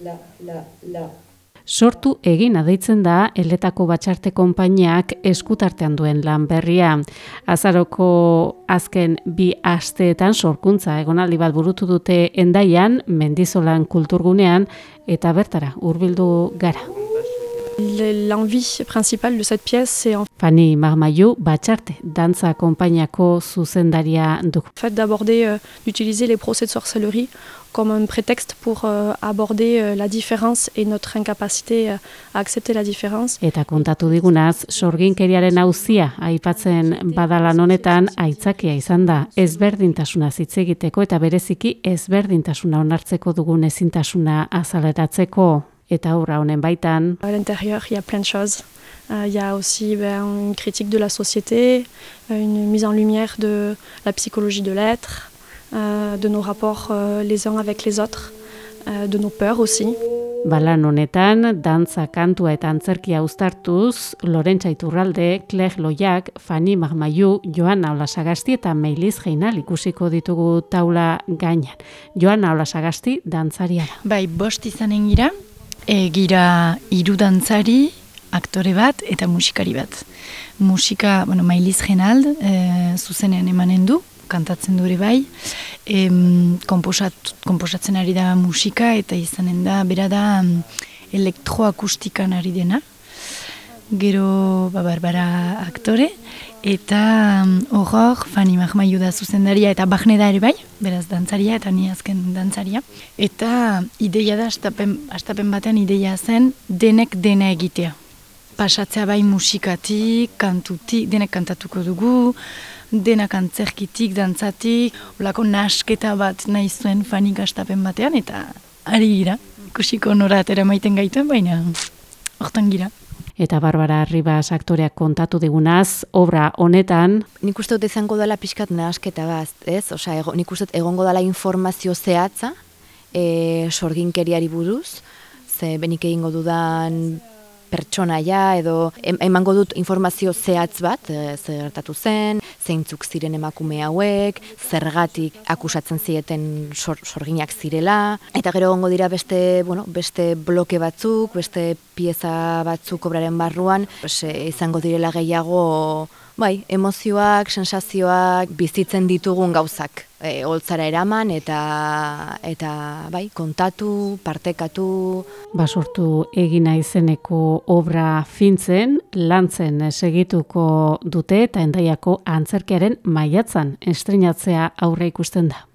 la, la, la. Sortu egin adeitzen da eletako batxarte konpainiak eskutartean duen lan berria. Azaroko azken bi asteetan sorkuntza egonaldi bat burutu dute endaian, mendizolan kulturgunean, eta bertara, hurbildu gara. L'envie principale de cette pièce, c'est en Fani Marmaiu, batxarte, dantza konpainiako zuzendaria du. fait d'aborder, euh, d'utiliser les procès de sorcellerie comme un prétexte pour euh, aborder euh, la différence et notre incapacité euh, à accepter la différence. Eta kontatu digunaz, sorginkeriaren auzia aipatzen badalan honetan aitzakia izan da ezberdintasuna hitz egiteko eta bereziki ezberdintasuna onartzeko dugun ezintasuna azaleratzeko eta aurra honen baitan À l'intérieur, il y a plein de choses. Euh, il y a aussi ben, une critique de la société, euh, une mise en lumière de la psychologie de l'être, euh, de nos rapports les uns avec les autres, de nos peurs aussi. Balan honetan, dantza kantua eta antzerkia uztartuz, Lorentza Iturralde, Claire Loiak, Fani Magmaiu, Joana Olasagasti eta Meiliz Geinal ikusiko ditugu taula gainean. Joana Olasagasti dantzaria da. Bai, bost izanen gira, e, gira hiru dantzari, aktore bat eta musikari bat. Musika, bueno, Mailiz Genald, e, zuzenean emanen du, kantatzen du ere bai, em, komposat, komposatzen ari da musika eta izanen da, bera da elektroakustikan ari dena. Gero, ba, Barbara aktore, eta mm, horror, Fani Mahmaiu da zuzendaria, eta Bahne ere bai, beraz dantzaria, eta ni azken dantzaria. Eta ideia da, astapen, astapen batean ideia zen, denek dena egitea. Pasatzea bai musikatik, kantutik, denek kantatuko dugu, denak antzerkitik, dantzatik, olako nasketa bat nahi zuen fanik astapen batean, eta ari gira, ikusiko nora atera maiten gaituen, baina hortan gira. Eta Barbara Ribas aktoreak kontatu digunaz, obra honetan, Nik uste dut izango dela pixkat nahasketa bat, ez? Osea, ego, nik uste dut egongo dela informazio zehatza, e, sorginkeriari buruz, ze benik egingo dudan pertsonaia edo em, emango dut informazio zehatz bat, e, zer gertatu zen, zeintzuk ziren emakume hauek, zergatik akusatzen zieten sor, sorginak zirela, eta gero egongo dira beste, bueno, beste bloke batzuk, beste pieza batzuk obraren barruan, pues, e, izango direla gehiago Bai, emozioak, sensazioak, bizitzen ditugun gauzak e, holtzara eraman eta eta bai, kontatu, partekatu, basortu egina izeneko obra fintzen, lantzen segituko dute eta endaiako antzerkiaren maiatzan estrenatzea aurre ikusten da.